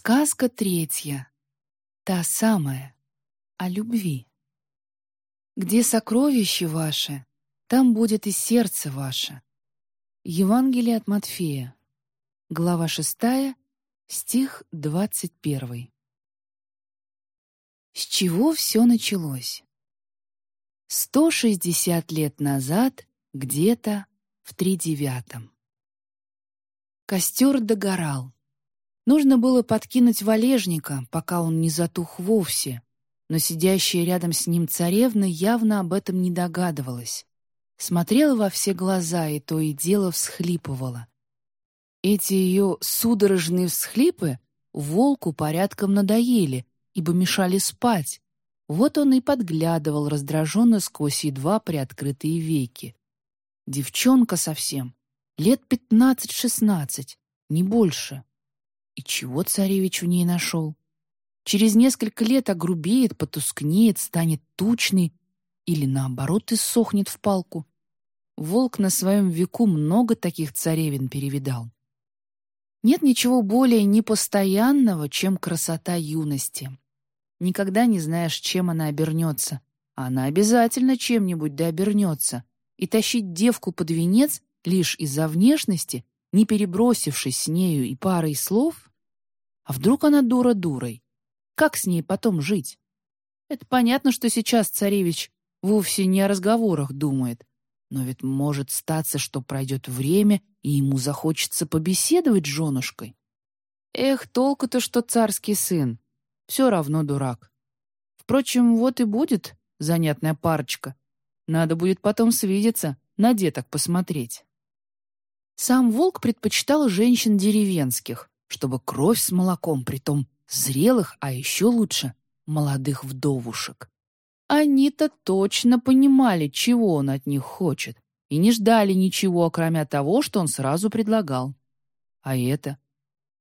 Сказка третья. Та самая. О любви. Где сокровище ваше, там будет и сердце ваше. Евангелие от Матфея. Глава шестая, стих двадцать первый. С чего все началось? Сто шестьдесят лет назад, где-то в тридевятом. Костер догорал. Нужно было подкинуть валежника, пока он не затух вовсе, но сидящая рядом с ним царевна явно об этом не догадывалась. Смотрела во все глаза и то и дело всхлипывала. Эти ее судорожные всхлипы волку порядком надоели, ибо мешали спать. Вот он и подглядывал раздраженно сквозь едва приоткрытые веки. Девчонка совсем, лет пятнадцать-шестнадцать, не больше. И чего царевич в ней нашел? Через несколько лет огрубеет, потускнеет, станет тучный или, наоборот, иссохнет в палку. Волк на своем веку много таких царевин перевидал. Нет ничего более непостоянного, чем красота юности. Никогда не знаешь, чем она обернется. Она обязательно чем-нибудь да. И тащить девку под венец лишь из-за внешности, не перебросившись с нею и парой слов, а вдруг она дура дурой? Как с ней потом жить? Это понятно, что сейчас царевич вовсе не о разговорах думает. Но ведь может статься, что пройдет время, и ему захочется побеседовать с женушкой. Эх, толку-то, что царский сын. Все равно дурак. Впрочем, вот и будет занятная парочка. Надо будет потом свидеться, на деток посмотреть. Сам волк предпочитал женщин деревенских, чтобы кровь с молоком, притом зрелых, а еще лучше молодых вдовушек. Они-то точно понимали, чего он от них хочет, и не ждали ничего, кроме того, что он сразу предлагал. А это?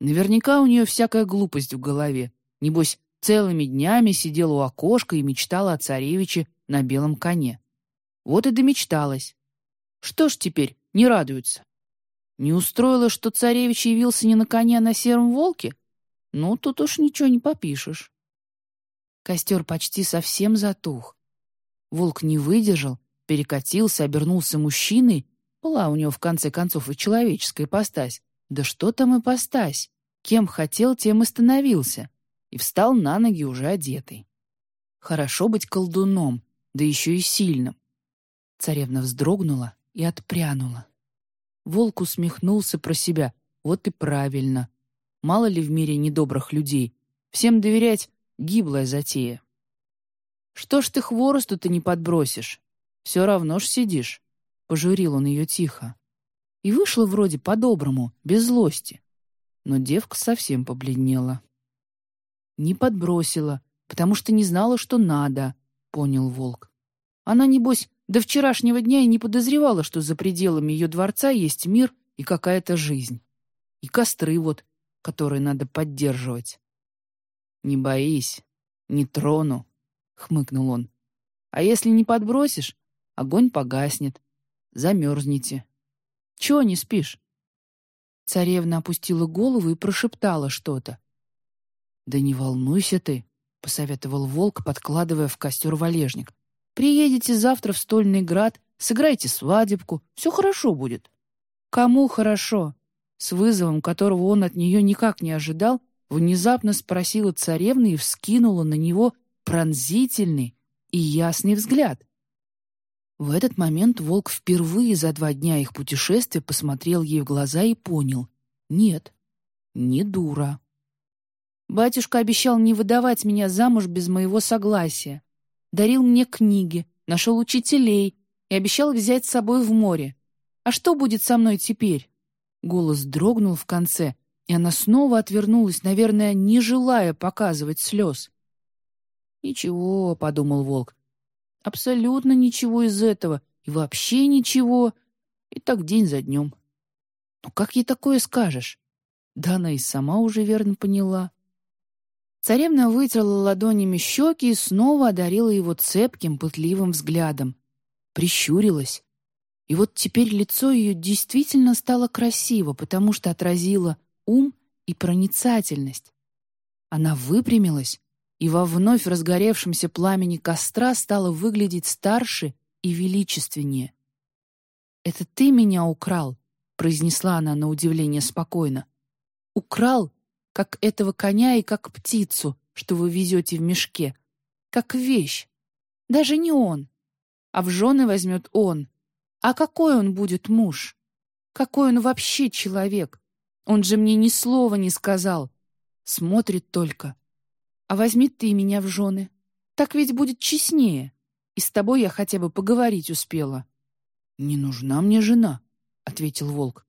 Наверняка у нее всякая глупость в голове. Небось, целыми днями сидела у окошка и мечтала о царевиче на белом коне. Вот и домечталась. Что ж теперь, не радуется? Не устроило, что царевич явился не на коне, а на сером волке? Ну, тут уж ничего не попишешь. Костер почти совсем затух. Волк не выдержал, перекатился, обернулся мужчиной. Была у него, в конце концов, и человеческая ипостась. Да что там ипостась? Кем хотел, тем и становился. И встал на ноги уже одетый. Хорошо быть колдуном, да еще и сильным. Царевна вздрогнула и отпрянула. Волк усмехнулся про себя. Вот и правильно. Мало ли в мире недобрых людей. Всем доверять — гиблая затея. «Что ж ты хворосту-то не подбросишь? Все равно ж сидишь», — пожурил он ее тихо. И вышло вроде по-доброму, без злости. Но девка совсем побледнела. «Не подбросила, потому что не знала, что надо», — понял волк. Она, небось, до вчерашнего дня и не подозревала, что за пределами ее дворца есть мир и какая-то жизнь. И костры вот, которые надо поддерживать. «Не боись, не трону», — хмыкнул он. «А если не подбросишь, огонь погаснет. Замерзнете. Чего не спишь?» Царевна опустила голову и прошептала что-то. «Да не волнуйся ты», — посоветовал волк, подкладывая в костер валежник. Приедете завтра в Стольный Град, сыграйте свадебку, все хорошо будет». «Кому хорошо?» С вызовом, которого он от нее никак не ожидал, внезапно спросила царевна и вскинула на него пронзительный и ясный взгляд. В этот момент волк впервые за два дня их путешествия посмотрел ей в глаза и понял — нет, не дура. Батюшка обещал не выдавать меня замуж без моего согласия дарил мне книги, нашел учителей и обещал взять с собой в море. А что будет со мной теперь?» Голос дрогнул в конце, и она снова отвернулась, наверное, не желая показывать слез. «Ничего», — подумал волк, — «абсолютно ничего из этого, и вообще ничего, и так день за днем». «Ну как ей такое скажешь?» Да она и сама уже верно поняла. Царевна вытерла ладонями щеки и снова одарила его цепким, пытливым взглядом. Прищурилась. И вот теперь лицо ее действительно стало красиво, потому что отразило ум и проницательность. Она выпрямилась, и во вновь разгоревшемся пламени костра стала выглядеть старше и величественнее. «Это ты меня украл», — произнесла она на удивление спокойно. «Украл, как этого коня и как птицу, что вы везете в мешке, как вещь. Даже не он, а в жены возьмет он. А какой он будет муж? Какой он вообще человек? Он же мне ни слова не сказал. Смотрит только. А возьми ты меня в жены. Так ведь будет честнее. И с тобой я хотя бы поговорить успела. «Не нужна мне жена», — ответил волк.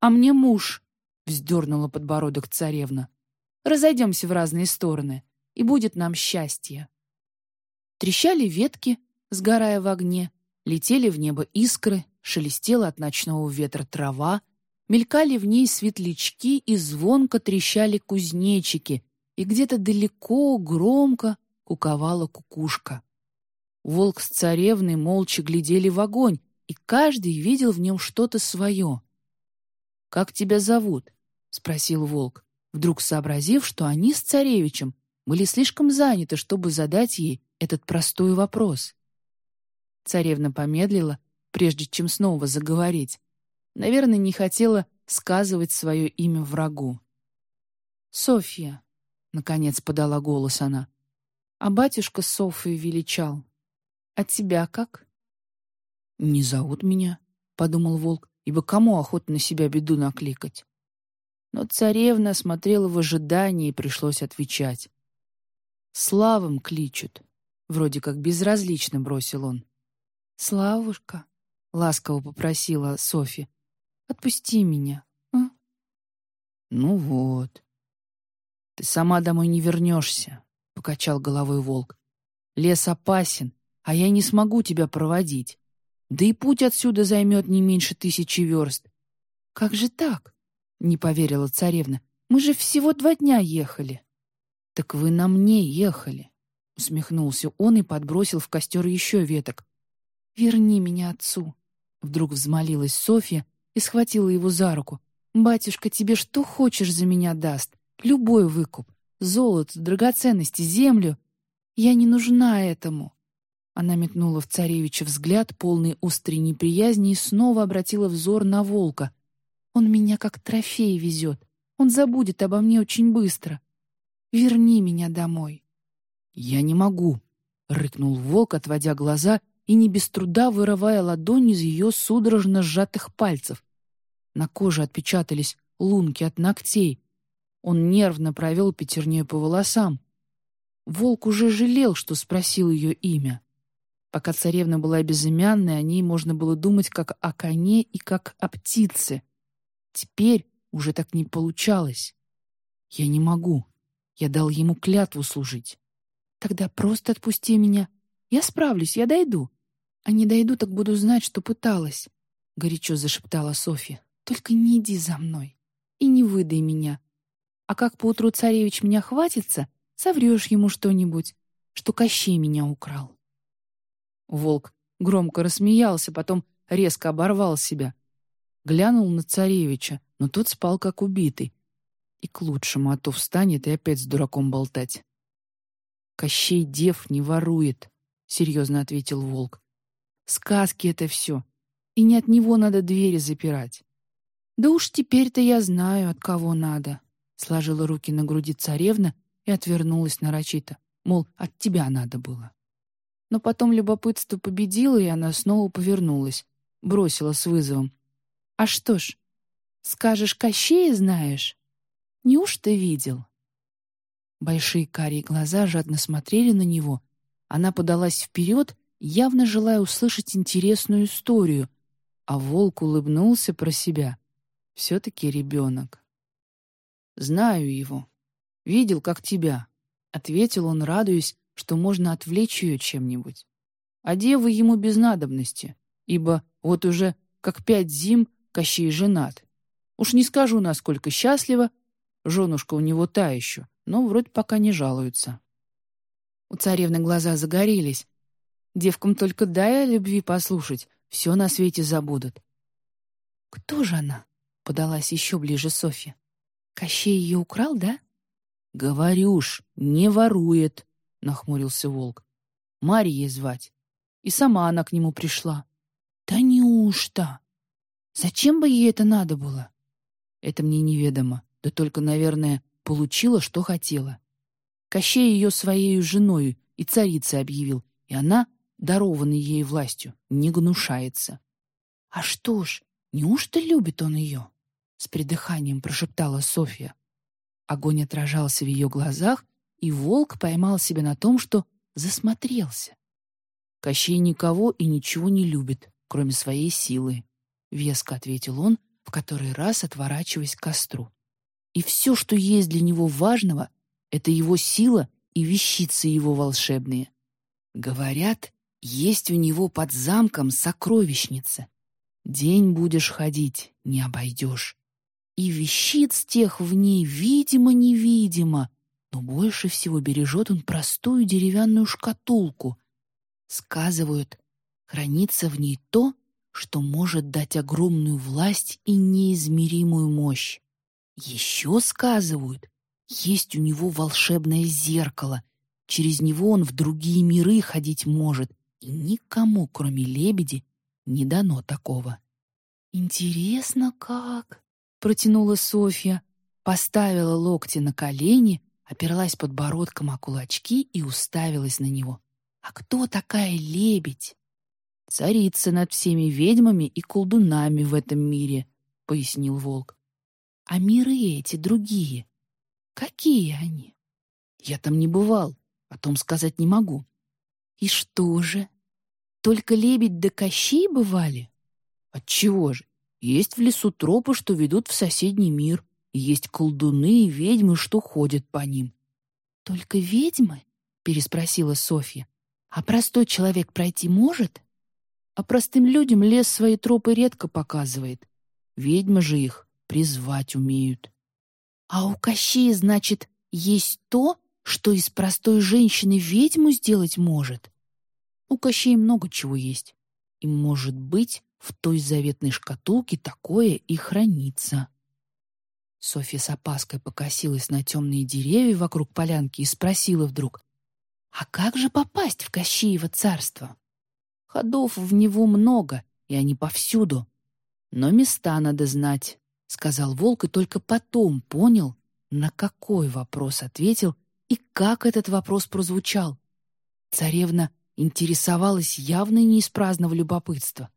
«А мне муж», — вздернула подбородок царевна. «Разойдемся в разные стороны, и будет нам счастье». Трещали ветки, сгорая в огне, летели в небо искры, шелестела от ночного ветра трава, мелькали в ней светлячки и звонко трещали кузнечики, и где-то далеко, громко куковала кукушка. Волк с царевной молча глядели в огонь, и каждый видел в нем что-то свое. «Как тебя зовут?» — спросил волк, вдруг сообразив, что они с царевичем были слишком заняты, чтобы задать ей этот простой вопрос. Царевна помедлила, прежде чем снова заговорить. Наверное, не хотела сказывать свое имя врагу. «Софья», — наконец подала голос она, — «а батюшка Софию величал. А тебя как?» «Не зовут меня», — подумал волк, ибо кому охота на себя беду накликать? Но царевна смотрела в ожидании, и пришлось отвечать. «Славом кличут», — вроде как безразлично бросил он. «Славушка», — ласково попросила Софья, — «отпусти меня, а?» «Ну вот». «Ты сама домой не вернешься», — покачал головой волк. «Лес опасен, а я не смогу тебя проводить. Да и путь отсюда займет не меньше тысячи верст». «Как же так?» — не поверила царевна. «Мы же всего два дня ехали». «Так вы на мне ехали», — усмехнулся он и подбросил в костер еще веток. «Верни меня отцу!» Вдруг взмолилась Софья и схватила его за руку. «Батюшка тебе что хочешь за меня даст? Любой выкуп. Золото, драгоценности, землю. Я не нужна этому!» Она метнула в царевича взгляд, полный острой неприязни, и снова обратила взор на волка. «Он меня как трофей везет. Он забудет обо мне очень быстро. Верни меня домой!» «Я не могу!» — рыкнул волк, отводя глаза и не без труда вырывая ладонь из ее судорожно сжатых пальцев. На коже отпечатались лунки от ногтей. Он нервно провел пятерней по волосам. Волк уже жалел, что спросил ее имя. Пока царевна была безымянной, о ней можно было думать как о коне и как о птице. Теперь уже так не получалось. Я не могу. Я дал ему клятву служить. Тогда просто отпусти меня. Я справлюсь, я дойду. А не дойду, так буду знать, что пыталась», — горячо зашептала Софья. «Только не иди за мной и не выдай меня. А как поутру царевич меня хватится, соврешь ему что-нибудь, что Кощей меня украл». Волк громко рассмеялся, потом резко оборвал себя. Глянул на царевича, но тот спал как убитый. И к лучшему, а то встанет и опять с дураком болтать. «Кощей дев не ворует», — серьезно ответил волк. Сказки это все. И не от него надо двери запирать. Да уж теперь-то я знаю, от кого надо. Сложила руки на груди царевна и отвернулась нарочито. Мол, от тебя надо было. Но потом любопытство победило, и она снова повернулась. Бросила с вызовом. «А что ж, скажешь, Кощея знаешь? Неужто видел?» Большие карие глаза жадно смотрели на него. Она подалась вперед явно желая услышать интересную историю, а волк улыбнулся про себя. Все-таки ребенок. «Знаю его. Видел, как тебя», — ответил он, радуясь, что можно отвлечь ее чем-нибудь. А девы ему без надобности, ибо вот уже как пять зим Кощей женат. Уж не скажу, насколько счастлива, женушка у него та еще, но вроде пока не жалуется. У царевны глаза загорелись, Девкам только дай о любви послушать, все на свете забудут. «Кто же она?» — подалась еще ближе Софья. «Кощей ее украл, да?» «Говорю ж, не ворует», — нахмурился волк. «Марьей звать. И сама она к нему пришла». «Да неужто? Зачем бы ей это надо было?» «Это мне неведомо, да только, наверное, получила, что хотела. Кощей ее своей женой и царицей объявил, и она, дарованной ей властью, не гнушается. «А что ж, неужто любит он ее?» — с придыханием прошептала Софья. Огонь отражался в ее глазах, и волк поймал себя на том, что засмотрелся. Кощей никого и ничего не любит, кроме своей силы, — веско ответил он, в который раз отворачиваясь к костру. И все, что есть для него важного, — это его сила и вещицы его волшебные. Говорят, есть у него под замком сокровищница. День будешь ходить, не обойдешь. И вещиц тех в ней видимо-невидимо, но больше всего бережет он простую деревянную шкатулку. Сказывают, хранится в ней то, что может дать огромную власть и неизмеримую мощь. Еще сказывают, есть у него волшебное зеркало. Через него он в другие миры ходить может, и никому, кроме лебеди, не дано такого. «Интересно, как?» — протянула Софья, поставила локти на колени, оперлась подбородком о кулачки и уставилась на него. «А кто такая лебедь?» «Царица над всеми ведьмами и колдунами в этом мире», — пояснил волк. «А миры эти другие, какие они?» «Я там не бывал, о том сказать не могу». «И что же? Только лебедь да Кощей бывали?» «Отчего же? Есть в лесу тропы, что ведут в соседний мир, и есть колдуны и ведьмы, что ходят по ним». «Только ведьмы?» — переспросила Софья. «А простой человек пройти может?» А простым людям лес свои тропы редко показывает. Ведьмы же их призвать умеют. А у Кощея, значит, есть то, что из простой женщины ведьму сделать может? У Кощея много чего есть. И, может быть, в той заветной шкатулке такое и хранится. Софья с опаской покосилась на темные деревья вокруг полянки и спросила вдруг, «А как же попасть в Кощеево царство?» Ходов в него много, и они повсюду. Но места надо знать, — сказал волк, и только потом понял, на какой вопрос ответил и как этот вопрос прозвучал. Царевна интересовалась явно не из праздного любопытства.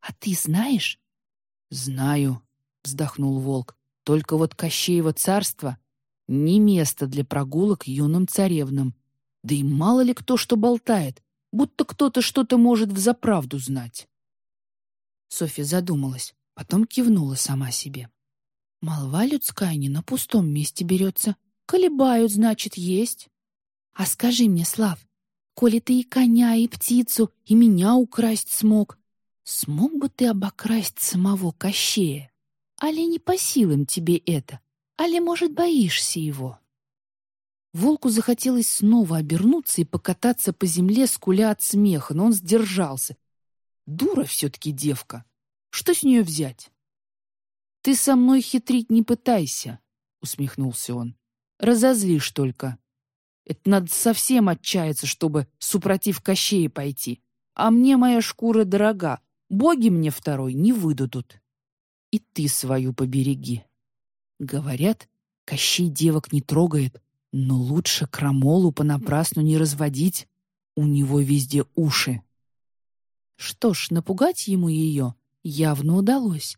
«А ты знаешь?» «Знаю», — вздохнул волк. «Только вот Кощеево царство — не место для прогулок юным царевнам. Да и мало ли кто что болтает будто кто-то что-то может взаправду знать. Софья задумалась, потом кивнула сама себе. Молва людская не на пустом месте берется. Колебают, значит, есть. А скажи мне, Слав, коли ты и коня, и птицу, и меня украсть смог, смог бы ты обокрасть самого Кощея? Али не по силам тебе это? Али, может, боишься его?» Волку захотелось снова обернуться и покататься по земле, скуля от смеха, но он сдержался. Дура все-таки девка. Что с нее взять? «Ты со мной хитрить не пытайся», — усмехнулся он. «Разозлишь только. Это надо совсем отчаяться, чтобы, супротив Кощея, пойти. А мне моя шкура дорога. Боги мне второй не выдадут. И ты свою побереги». Говорят, Кощей девок не трогает, но лучше крамолу понапрасну не разводить. У него везде уши. Что ж, напугать ему ее явно удалось.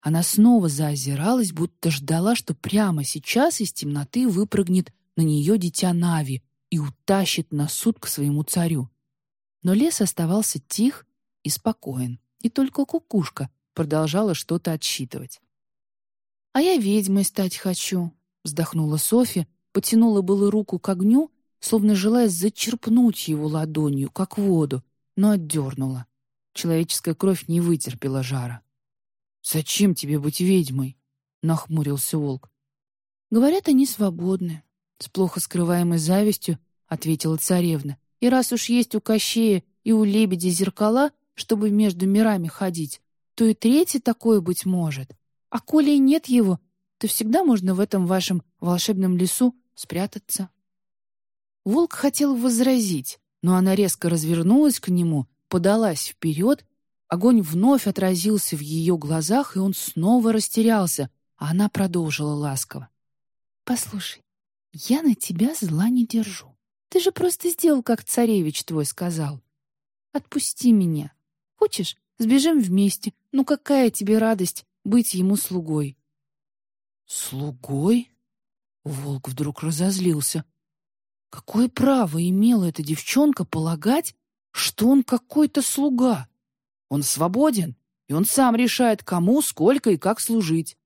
Она снова заозиралась, будто ждала, что прямо сейчас из темноты выпрыгнет на нее дитя Нави и утащит на суд к своему царю. Но лес оставался тих и спокоен, и только кукушка продолжала что-то отсчитывать. «А я ведьмой стать хочу», — вздохнула Софья, потянула было руку к огню, словно желая зачерпнуть его ладонью, как воду, но отдернула. Человеческая кровь не вытерпела жара. «Зачем тебе быть ведьмой?» — нахмурился волк. «Говорят, они свободны», — с плохо скрываемой завистью ответила царевна. «И раз уж есть у Кощея и у лебедя зеркала, чтобы между мирами ходить, то и третье такое быть может. А коли и нет его, то всегда можно в этом вашем волшебном лесу спрятаться. Волк хотел возразить, но она резко развернулась к нему, подалась вперед, огонь вновь отразился в ее глазах, и он снова растерялся, а она продолжила ласково. «Послушай, я на тебя зла не держу. Ты же просто сделал, как царевич твой сказал. Отпусти меня. Хочешь, сбежим вместе? Ну какая тебе радость быть ему слугой?» «Слугой?» Волк вдруг разозлился. Какое право имела эта девчонка полагать, что он какой-то слуга? Он свободен, и он сам решает, кому, сколько и как служить.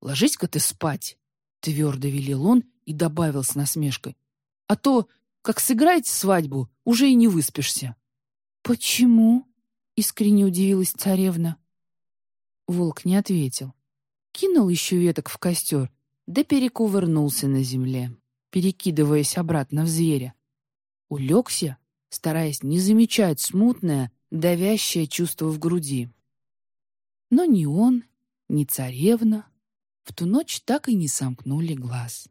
«Ложись-ка ты спать», — твердо велел он и добавил с насмешкой. «А то, как сыграете свадьбу, уже и не выспишься». «Почему?» — искренне удивилась царевна. Волк не ответил. Кинул еще веток в костер, да перекувырнулся на земле, перекидываясь обратно в зверя. Улегся, стараясь не замечать смутное, давящее чувство в груди. Но ни он, ни царевна в ту ночь так и не сомкнули глаз.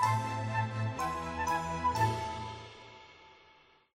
Thank you.